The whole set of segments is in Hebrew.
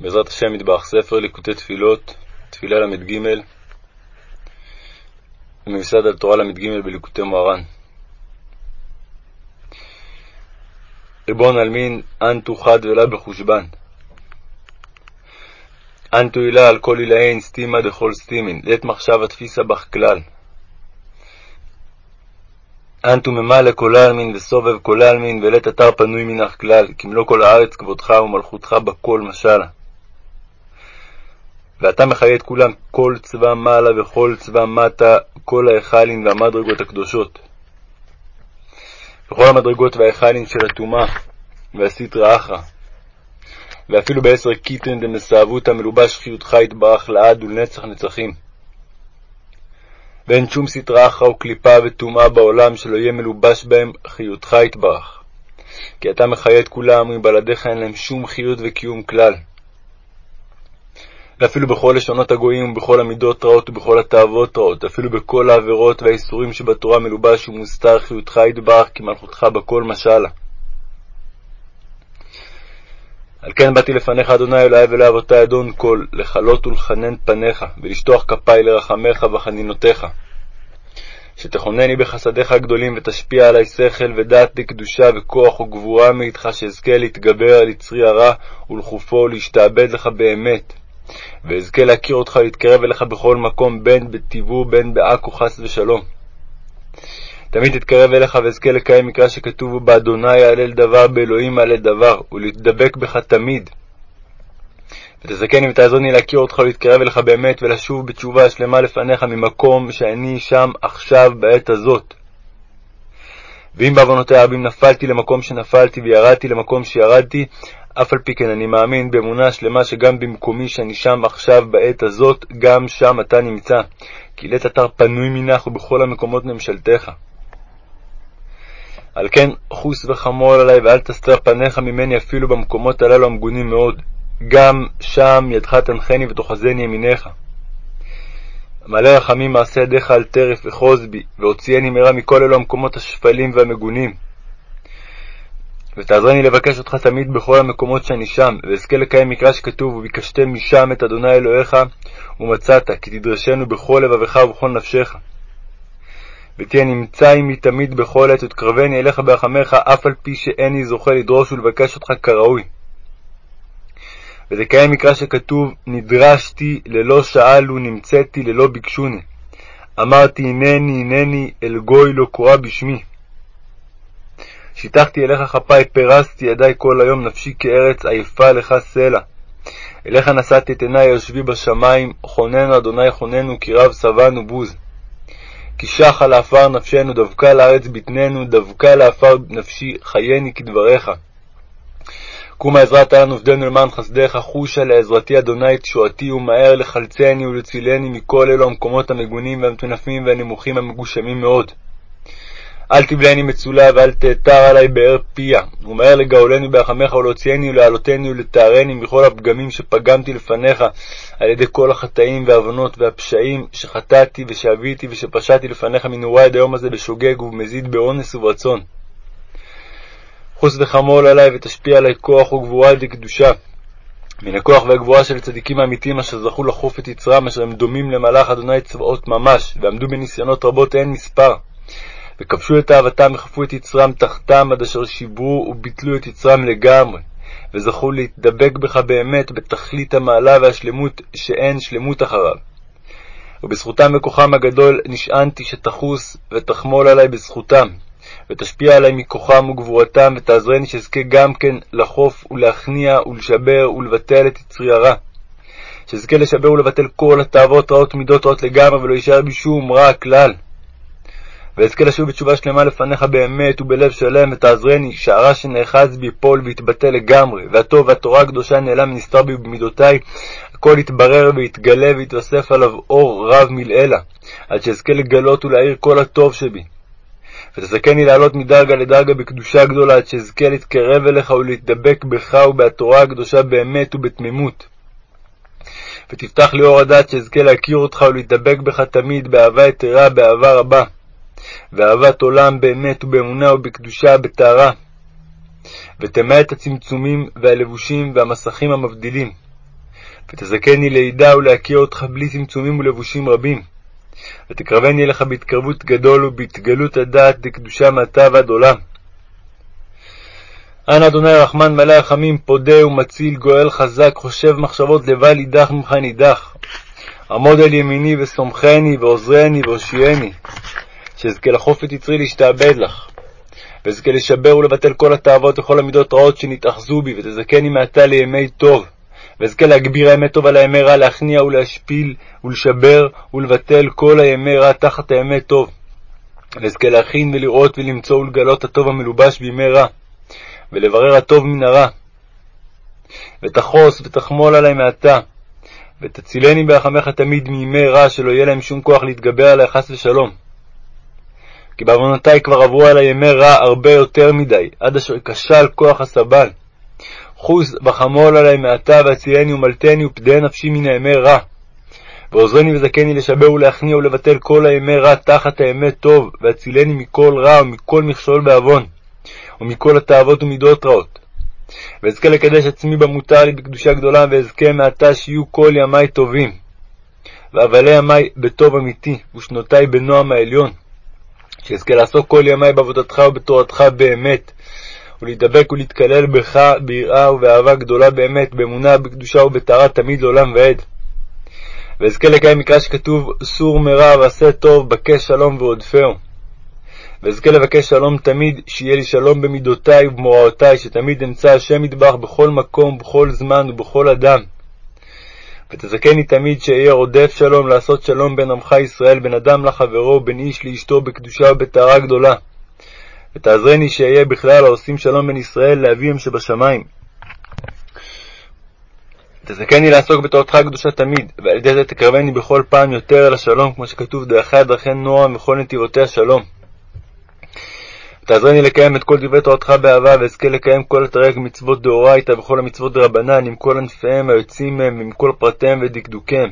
בעזרת השם מטבח ספר ליקוטי תפילות, תפילה ל"ג, ומיוסד על תורה ל"ג בליקוטי מוהר"ן. ריבון עלמין, אנטו חד ולה בחושבן. אנטו הילה על כל הילאין סתימה דכל סתימין, לית מחשבה תפיסה בך כלל. אנטו ממלא כל העלמין וסובב כל העלמין, ולית אתר פנוי מנך כלל, כמלוא כל הארץ כבודך ומלכותך בכל משלה. ואתה מחיה את כולם כל צבא מעלה וכל צבא מטה, כל ההיכלין והמדרגות הקדושות. וכל המדרגות וההיכלין של הטומאה והסטרא אחרא. ואפילו בעשר כתרין דמסאבותא מלובש חיותך יתברך לעד ולנצח נצחים. ואין שום סטרא אחרא וקליפה וטומאה בעולם שלא יהיה מלובש בהם חיותך יתברך. כי אתה מחיה את כולם, ומבלעדיך אין להם שום חיות וקיום כלל. ואפילו בכל לשונות הגויים, ובכל המידות רעות, ובכל התאוות רעות, אפילו בכל העבירות והאיסורים שבתורה מלובש ומוסתר חיותך יתברך, כי מלכותך בכל משלה. על כן באתי לפניך, אדוני אלוהי ולאבותי, אדון כל, לכלות ולחנן פניך, ולשטוח כפי לרחמך וחנינותיך. שתכונני בחסדיך הגדולים, ותשפיע עלי שכל ודעת לקדושה וכוח וגבורה מאיתך, שאזכה להתגבר על יצרי הרע ולחופו ולהשתעבד לך באמת. ואזכה להכיר אותך ולהתקרב אליך בכל מקום, בין בטיבו בין בעכו חס ושלום. תמיד תתקרב אליך ואזכה לקיים מקרא שכתוב בו באדוני יעלל דבר, באלוהים יעלל דבר, ולהתדבק בך תמיד. ותזכני ותעזרני להכיר אותך ולהתקרב אליך באמת, ולשוב בתשובה שלמה לפניך ממקום שאני שם עכשיו בעת הזאת. ואם בעוונותי הרבים נפלתי למקום שנפלתי וירדתי למקום שירדתי, אף על פי כן אני מאמין באמונה שלמה שגם במקומי שאני שם עכשיו בעת הזאת, גם שם אתה נמצא, כי לית אתר פנוי מנך ובכל המקומות ממשלתך. על כן חוס וחמול עלי ואל תסתר פניך ממני אפילו במקומות הללו המגונים מאוד. גם שם ידך תנחני ותאחזני ימיניך. מלא רחמים מעשה ידיך על טרף וחוז בי, והוציאני מהרה מכל אלו המקומות השפלים והמגונים. ותעזרני לבקש אותך תמיד בכל המקומות שאני שם, ואזכה לקיים מקרא שכתוב, וביקשתם משם את אדוני אלוהיך, ומצאת, כי תדרשנו בכל לבבך ובכל נפשך. ותהיה נמצא עמי תמיד בכל עת, ותקרבני אליך ברחמך, אף על פי שאיני זוכה לדרוש ולבקש אותך כראוי. ותקיים מקרא שכתוב, נדרשתי ללא שאלו, נמצאתי ללא ביקשוני. אמרתי, הנני, הנני, אל גוי לא קרא בשמי. שיטחתי אליך כפי, פרסתי ידי כל היום, נפשי כארץ עייפה לך סלע. אליך נשאתי את עיני יושבי בשמיים, חוננו אדוני חוננו, כי רב שבענו בוז. כי שחה לעפר נפשנו, דבקה לארץ בטננו, דבקה לעפר נפשי, חייני כדבריך. קומה עזרת לנו ופדנו למען חסדיך, חושה לעזרתי אדוני תשועתי, ומהר לחלצני ולצילני מכל אלו המקומות המגונים והמטונפים והנמוכים המגושמים מאוד. אל תבלעני מצולה ואל תאתר עלי באר פיה, ומהר לגאולני ברחמך ולהוציאני ולהעלותני ולטהרני מכל הפגמים שפגמתי לפניך על ידי כל החטאים והעוונות והפשעים שחטאתי ושאביתי ושפשעתי לפניך מנעורי עד היום הזה בשוגג ובמזיד באונס וברצון. חוס וחמול עלי ותשפיע עלי כוח וגבורה לקדושה. מן הכוח והגבורה של הצדיקים האמיתיים אשר זכו לחוף את יצרם, אשר הם דומים למלאך אדוני צבאות ממש, ועמדו בניסיונות רבות אין מספר. וכבשו את אהבתם וכפו את יצרם תחתם, עד אשר שיברו וביטלו את יצרם לגמרי, וזכו להתדבק בך באמת בתכלית המעלה והשלמות שאין שלמות אחריו. ובזכותם וכוחם הגדול נשענתי שתחוס ותחמול עלי בזכותם, ותשפיע עלי מכוחם וגבורתם, ותעזרני שאזכה גם כן לחוף ולהכניע ולשבר ולבטל את יצרי הרע. שאזכה לשבר ולבטל כל התאוות רעות ומידות רעות לגמרי, ולא יישאר בי שום רע כלל. ואזכה לשוב בתשובה שלמה לפניך באמת ובלב שלם, ותעזרני שהרע שנאחז בי יפול ויתבטל לגמרי, והטוב והתורה הקדושה נעלם ונסתר בי ובמידותי, הכל יתברר ויתגלה ויתווסף עליו אור רב מלעילה, עד שאזכה לגלות ולהאיר כל הטוב שבי. ותזכני לעלות מדרגה לדרגה בקדושה גדולה, עד שאזכה להתקרב אליך ולהתדבק בך ובתורה הקדושה באמת ובתמימות. ותפתח לי אור הדעת שאזכה להכיר אותך ולהתדבק בך תמיד באהבה יתרה, באהבה רבה. ואהבת עולם באמת ובאמונה ובקדושה בטהרה. ותמא את הצמצומים והלבושים והמסכים המבדילים. ותזכני לידע ולהכיר אותך בלי צמצומים ולבושים רבים. ותקרבני אליך בהתקרבות גדול ובהתגלות הדעת לקדושה מעתה ועד עולם. אנא אדוני רחמן מלא רחמים, פודה ומציל, גואל חזק, חושב מחשבות לבל יידח ממך נידח. עמוד על ימיני וסומכני ועוזרני והושיעני, שאזכה לחוף את יצרי להשתעבד לך. ואזכה לשבר ולבטל כל התאוות וכל המידות רעות שנתאחזו בי, ותזכני מעתה לימי טוב. ואזכה להגביר האמת טוב על הימי רע, להכניע ולהשפיל ולשבר ולבטל כל הימי רע תחת הימי טוב. ואזכה להכין ולראות ולמצוא ולגלות הטוב המלובש בימי רע, ולברר הטוב מן הרע. ותחוס ותחמול עלי מעתה, ותצילני ברחמך תמיד מימי רע, שלא יהיה להם שום כוח להתגבר עלי חס ושלום. כי בעוונותי כבר עברו עלי ימי רע הרבה יותר מדי, עד אשר כשל כוח הסבל. חוס וחמול עלי מעתה, והצילני ומלטני ופדה נפשי מן הימי רע. ועוזרני וזכני לשבר ולהכניע ולבטל כל הימי רע תחת הימי טוב, והצילני מכל רע ומכל מכשול בעוון, ומכל התאוות ומידות רעות. ואזכה לקדש עצמי במותר לי בקדושה גדולה, ואזכה מעתה שיהיו כל ימי טובים. ואבלי ימי בטוב אמיתי, ושנותי בנועם העליון. שאזכה לעסוק כל ימי בעבודתך ובתורתך באמת, ולהתדבק ולהתקלל בך ביראה ובאהבה גדולה באמת, באמונה, בקדושה ובטהרה תמיד לעולם ועד. ואזכה לקיים מקרא שכתוב סור מרע ועשה טוב, בקש שלום ועודפהו. ואזכה לבקש שלום תמיד, שיהיה לי שלום במידותי ובמוראותי, שתמיד אמצא השם ידבח בכל מקום, בכל זמן ובכל אדם. ותזכני תמיד שאהיה רודף שלום, לעשות שלום בין עמך ישראל, בין אדם לחברו, בין איש לאשתו, בקדושה ובטהרה גדולה. ותעזרני שאהיה בכלל העושים שלום בין ישראל לאביהם שבשמיים. תזכני לעסוק בתורתך הקדושה תמיד, ועל ידי זה תקרבני בכל פעם יותר אל השלום, כמו שכתוב, דרכי דרכי נועם וכל נתיבותיה שלום. תעזרני לקיים את כל דברי תורתך באהבה, ואזכה לקיים כל התרי"ג מצוות דאורייתא וכל המצוות דרבנן, עם כל ענפיהם היוצאים מהם, ועם כל פרטיהם ודקדוקיהם.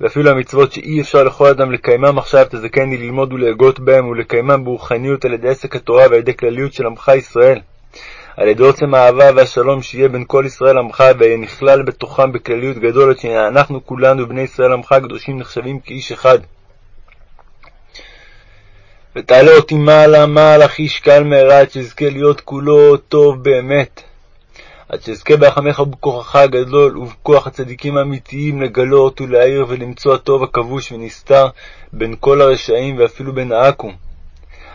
ואפילו המצוות שאי אפשר לכל אדם לקיימם עכשיו, תזכני ללמוד ולהגות בהם, ולקיימם ברוחניות על ידי עסק התורה ועל ידי כלליות של עמך ישראל. על ידי עוצם האהבה והשלום שיהיה בין כל ישראל עמך, ויהיה נכלל בתוכם בכלליות גדול, עד שאנחנו כולנו, בני ישראל עמך הקדושים, נחשבים כאיש אחד. ותעלה אותי מעלה מעלה אחי ישקל מהרה, עד שאזכה להיות כולו טוב באמת. עד שאזכה ברחמך ובכוחך הגדול ובכוח הצדיקים האמיתיים לגלות ולהעיר ולמצוא הטוב הכבוש ונסתר בין כל הרשעים ואפילו בין העכו"ם.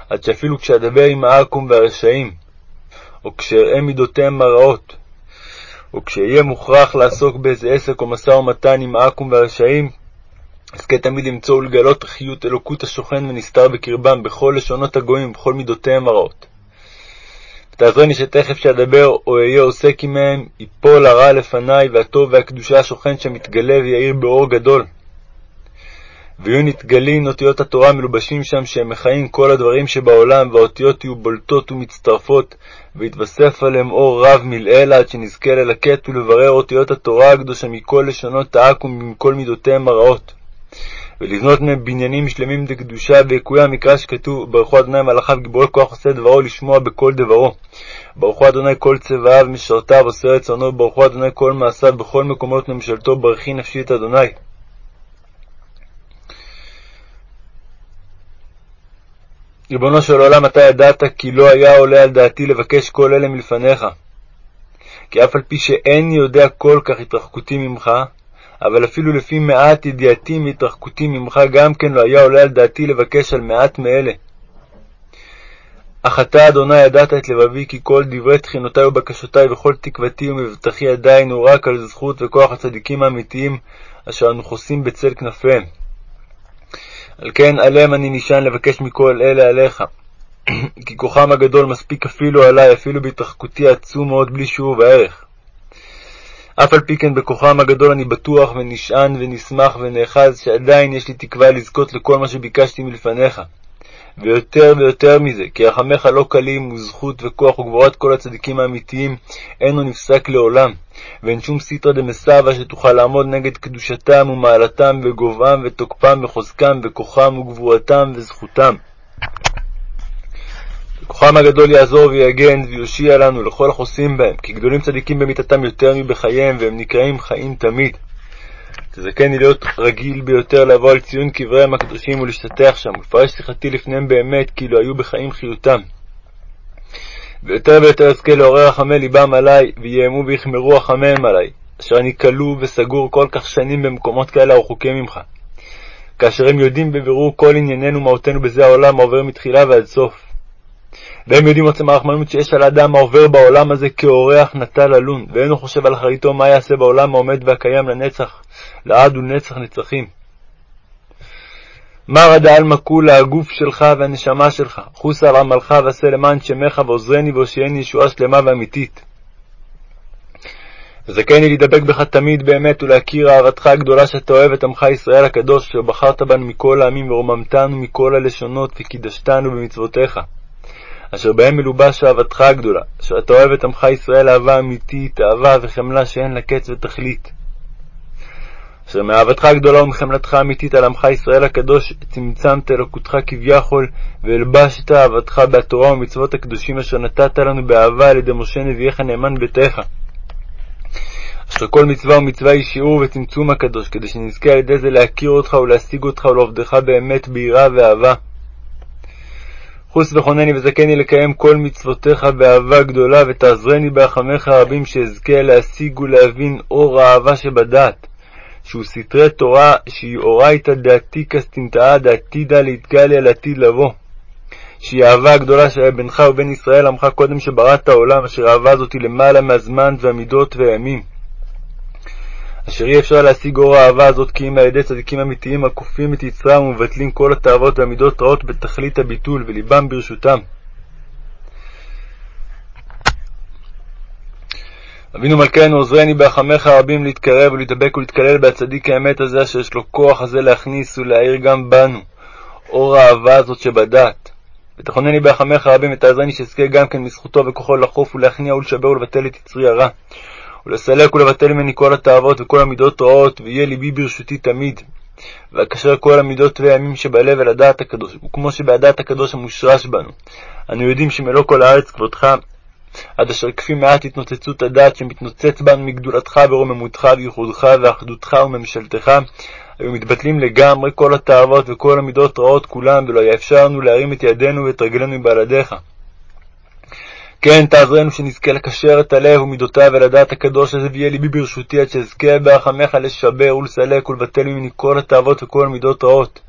עד שאפילו כשאדבר עם העכו"ם והרשעים, או כשאראה מידותיהם הרעות, או כשאהיה מוכרח לעסוק באיזה עסק או משא ומתן עם העכו"ם והרשעים, אזכה תמיד למצוא ולגלות חיות אלוקות השוכן ונסתר בקרבם, בכל לשונות הגויים ובכל מידותיהם הרעות. ותעזרני שתכף שאדבר או אהיה עוסק עמהם, יפול הרע לפניי, והטוב והקדושה השוכן שם יתגלה ויאיר באור גדול. ויהיו נתגלים אותיות התורה מלובשים שם, שהם מכהים כל הדברים שבעולם, והאותיות יהיו בולטות ומצטרפות, ויתווסף עליהם אור רב מלעילה, עד שנזכה ללקט ולברר אותיות התורה הקדושה מכל לשונות העכו"ם ומכל מידותיהם הרעות. ולבנות מהם בניינים שלמים לקדושה ויקויי המקרא שכתוב ברכו אדוני מלאכיו גיבורי כוח עושה דברו לשמוע בכל דברו. ברכו אדוני כל צבאיו משרתיו עושה רצונו ברכו אדוני כל מעשיו בכל מקומות ממשלתו ברכי נפשי את אדוני. ריבונו של עולם, אתה ידעת כי לא היה עולה על דעתי לבקש כל אלה מלפניך. כי אף על פי שאיני יודע כל כך התרחקותי ממך, אבל אפילו לפי מעט ידיעתי מהתרחקותי ממך גם כן לא היה עולה על דעתי לבקש על מעט מאלה. אך אתה, אדוני, ידעת את לבבי, כי כל דברי תחינותי ובקשותי וכל תקוותי ומבטחי עדיין הוא רק על זכות וכוח הצדיקים האמיתיים, אשר אנו חוסים בצל כנפיהם. על כן עליהם אני נשען לבקש מכל אלה עליך. כי כוחם הגדול מספיק אפילו עלי, אפילו בהתרחקותי עצום מאוד בלי שיעור וערך. אף על פי כן בכוחם הגדול אני בטוח ונשען ונשמח ונאחז שעדיין יש לי תקווה לזכות לכל מה שביקשתי מלפניך. ויותר ויותר מזה, כי רחמך לא קלים וזכות וכוח וגבורת כל הצדיקים האמיתיים אינו נפסק לעולם, ואין שום סיטרא דמסבא שתוכל לעמוד נגד קדושתם ומעלתם וגובהם ותוקפם וחוזקם וכוחם וגבורתם וזכותם. וכוחם הגדול יעזור ויגן ויושיע לנו לכל החוסים בהם, כי גדולים צדיקים במיתתם יותר מבחייהם, והם נקראים חיים תמיד. תזכני להיות רגיל ביותר לבוא על ציון קבריהם הקדושים ולהשתטח שם, ולפרש שיחתי לפניהם באמת, כאילו היו בחיים חיותם. ויותר ויותר אזכה לעורר רחמי ליבם עלי, ויאמו ויחמרו רחמיהם עלי, אשר אני כלוא וסגור כל כך שנים במקומות כאלה הרחוקים ממך. כאשר הם יודעים בבירור כל ענייננו מהותנו בזה העולם העובר מתחילה ועד סוף. והם יודעים עוצם הרחמנות שיש על האדם העובר בעולם הזה כאורח נטה ללון, ואינו חושב על אחריתו מה יעשה בעולם העומד והקיים לנצח, לעד ולנצח נצחים. מרא דעלמא כולה הגוף שלך והנשמה שלך, חוס על עמלך ועשה למען שמך ועוזרני והושיעני ישועה שלמה ואמיתית. וזכני להידבק בך תמיד באמת ולהכיר אהבתך הגדולה שאתה אוהב את עמך ישראל הקדוש, אשר בחרת בנו מכל העמים ורוממתנו מכל הלשונות וקידשתנו במצוותיך. אשר בהם מלובש אהבתך הגדולה, אשר אתה אוהב את עמך ישראל אהבה אמיתית, אהבה וחמלה שאין לה קץ ותכלית. אשר מאהבתך הגדולה ומחמלתך האמיתית על עמך ישראל הקדוש, צמצמת אלוקותך כביכול, והלבשת אהבתך בתורה ומצוות הקדושים אשר נתת לנו באהבה על ידי משה נביאך נאמן ביתך. אשר כל מצווה ומצווה היא שיעור וצמצום הקדוש, כדי שנזכה על ידי זה להכיר אותך ולהשיג אותך ולעובדך באמת ביראה ואהבה. חוס וחונני וזכני לקיים כל מצוותיך באהבה גדולה, ותעזרני ברחמיך הרבים שאזכה להשיג ולהבין אור האהבה שבדעת, שהוא סתרי תורה שהיא אורייתא דעתיקא סטינתאה דעתידא להתגליה לעתיד לבוא. שהיא האהבה הגדולה שהיה בינך ובין ישראל עמך קודם שבראת העולם, אשר האהבה הזאת היא למעלה מהזמן והמידות והימים. אשר אי אפשר להשיג אור האהבה הזאת כי אם על ידי צדיקים אמיתיים הכופים את יצרם ומבטלים כל התאוות והמידות רעות בתכלית הביטול וליבם ברשותם. אבינו מלכנו עוזרני ברחמך הרבים להתקרב ולהתאבק ולהתקלל בהצדיק האמת הזה אשר יש לו כוח הזה להכניס ולהאיר גם בנו אור האהבה הזאת שבדעת. ותכונני ברחמך הרבים ותעזרני שאזכה גם כן מזכותו וכוחו לחוף ולהכניע ולשבר ולבטל את יצרי הרע. ולסלק ולבטל ממני כל התאוות וכל המידות רעות, ויהיה ליבי ברשותי תמיד. ואקשר כל המידות והימים שבלב אל הדעת הקדוש, וכמו שבהדעת הקדוש המושרש בנו. אנו יודעים שמלוא כל הארץ כבודך, עד אשר כפי מעט התנוצצות הדעת שמתנוצץ בנו מגדולתך ורוממותך וייחודך ואחדותך וממשלתך, היו מתבטלים לגמרי כל התאוות וכל המידות רעות כולם, ולא היה אפשר לנו להרים את ידינו ואת רגלינו מבלעדיך. כן, תעזרנו שנזכה לקשר את הלב ומידותיו אל הדעת הקדוש הזה, ויהיה ליבי ברשותי, עד שאזכה ברחמך לשבר ולסלק ולבטל ממני כל התאוות וכל המידות רעות.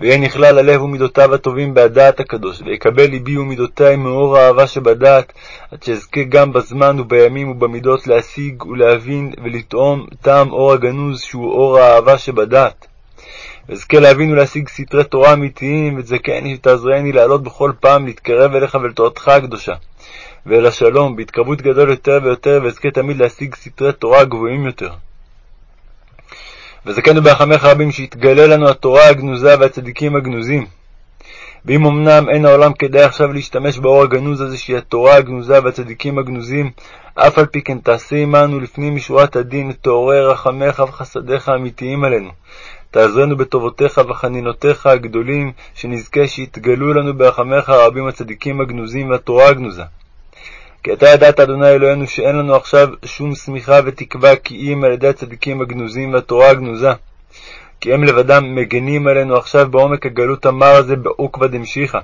ויהיה נכלל הלב ומידותיו הטובים בהדעת הקדוש, ויקבל ליבי ומידותי מאור האהבה שבדעת, עד שאזכה גם בזמן ובימים ובמידות להשיג ולהבין ולטעום טעם אור הגנוז, שהוא אור האהבה שבדעת. ואזכה להבין ולהשיג סתרי תורה אמיתיים, ותזכני שתעזרני לעלות בכל פעם להתקרב אליך ולתורתך הקדושה. ואל השלום, בהתקרבות גדול יותר ויותר, ואזכה תמיד להשיג סתרי תורה גבוהים יותר. וזכנו ברחמך רבים שיתגלה לנו התורה הגנוזה והצדיקים הגנוזים. ואם אמנם אין העולם כדאי עכשיו להשתמש באור הגנוז הזה, שהיא התורה הגנוזה והצדיקים הגנוזים, אף על פי כן תעשה עמנו לפנים משורת הדין, תעורר רחמך וחסדיך האמיתיים עלינו. תעזרנו בטובותיך וחנינותיך הגדולים, שנזכה שיתגלו לנו ברחמך הרבים הצדיקים הגנוזים והתורה הגנוזה. כי אתה ידעת, אדוני אלוהינו, שאין לנו עכשיו שום שמיכה ותקווה כי אם על ידי הצדיקים הגנוזים והתורה הגנוזה. כי הם לבדם מגנים עלינו עכשיו בעומק הגלות המר הזה בעוקבא דמשיחא.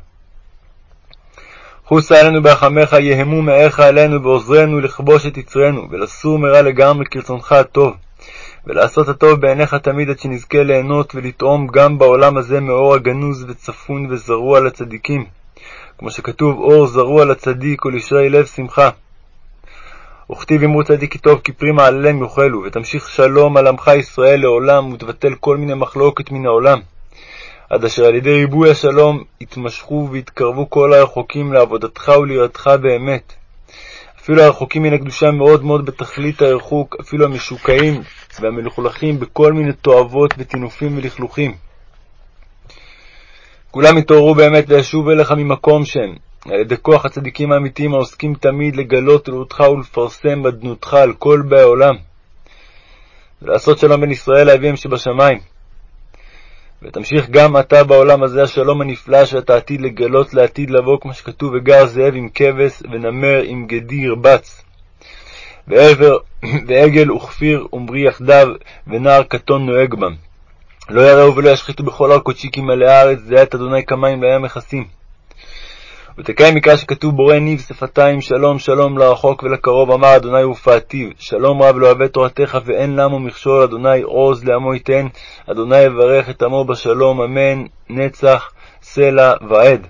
חוסה עלינו ברחמך, יהמו מאיך עלינו ועוזרנו לכבוש את יצרנו, ולסור מרע לגמרי כרצונך הטוב, ולעשות הטוב בעיניך תמיד עד שנזכה ליהנות ולטעום גם בעולם הזה מאור הגנוז וצפון וזרוע לצדיקים. כמו שכתוב, אור זרוע לצדיק ולישרי לב שמחה. וכתיב אמרו צדיק כי טוב כי פרי מעלליהם יאכלו, ותמשיך שלום על עמך ישראל לעולם, ותבטל כל מיני מחלוקת מן העולם. עד אשר על ידי ריבוי השלום יתמשכו ויתקרבו כל הרחוקים לעבודתך וליראתך באמת. אפילו הרחוקים מן הקדושה מאוד מאוד בתכלית הריחוק, אפילו המשוקעים והמלוכלכים בכל מיני תועבות וטינופים ולכלוכים. כולם יתעוררו באמת וישובו אליך ממקום שהם, על ידי כוח הצדיקים האמיתיים העוסקים תמיד לגלות אלוהותך ולפרסם אדנותך על כל באי עולם, ולעשות שלום בין ישראל לאביהם שבשמיים. ותמשיך גם אתה בעולם הזה השלום הנפלא שאתה עתיד לגלות לעתיד לבוא, כמו שכתוב, וגר זאב עם כבש ונמר עם גדי ירבץ. ועבר, ועגל וכפיר ומרי יחדיו, ונער קטון נוהג בם. לא יראו ולא ישחיתו בכל הר קודשי כי מלאה הארץ, זיעת אדוני כמים לים מכסים. ותקיים מקרא שכתוב בורא ניב שפתיים שלום שלום לרחוק ולקרוב אמר אדוני ופעתיו שלום רב לא אוהב תורתך ואין למו מכשול אדוני עוז לעמו ייתן אדוני יברך את עמו בשלום אמן נצח סלע ועד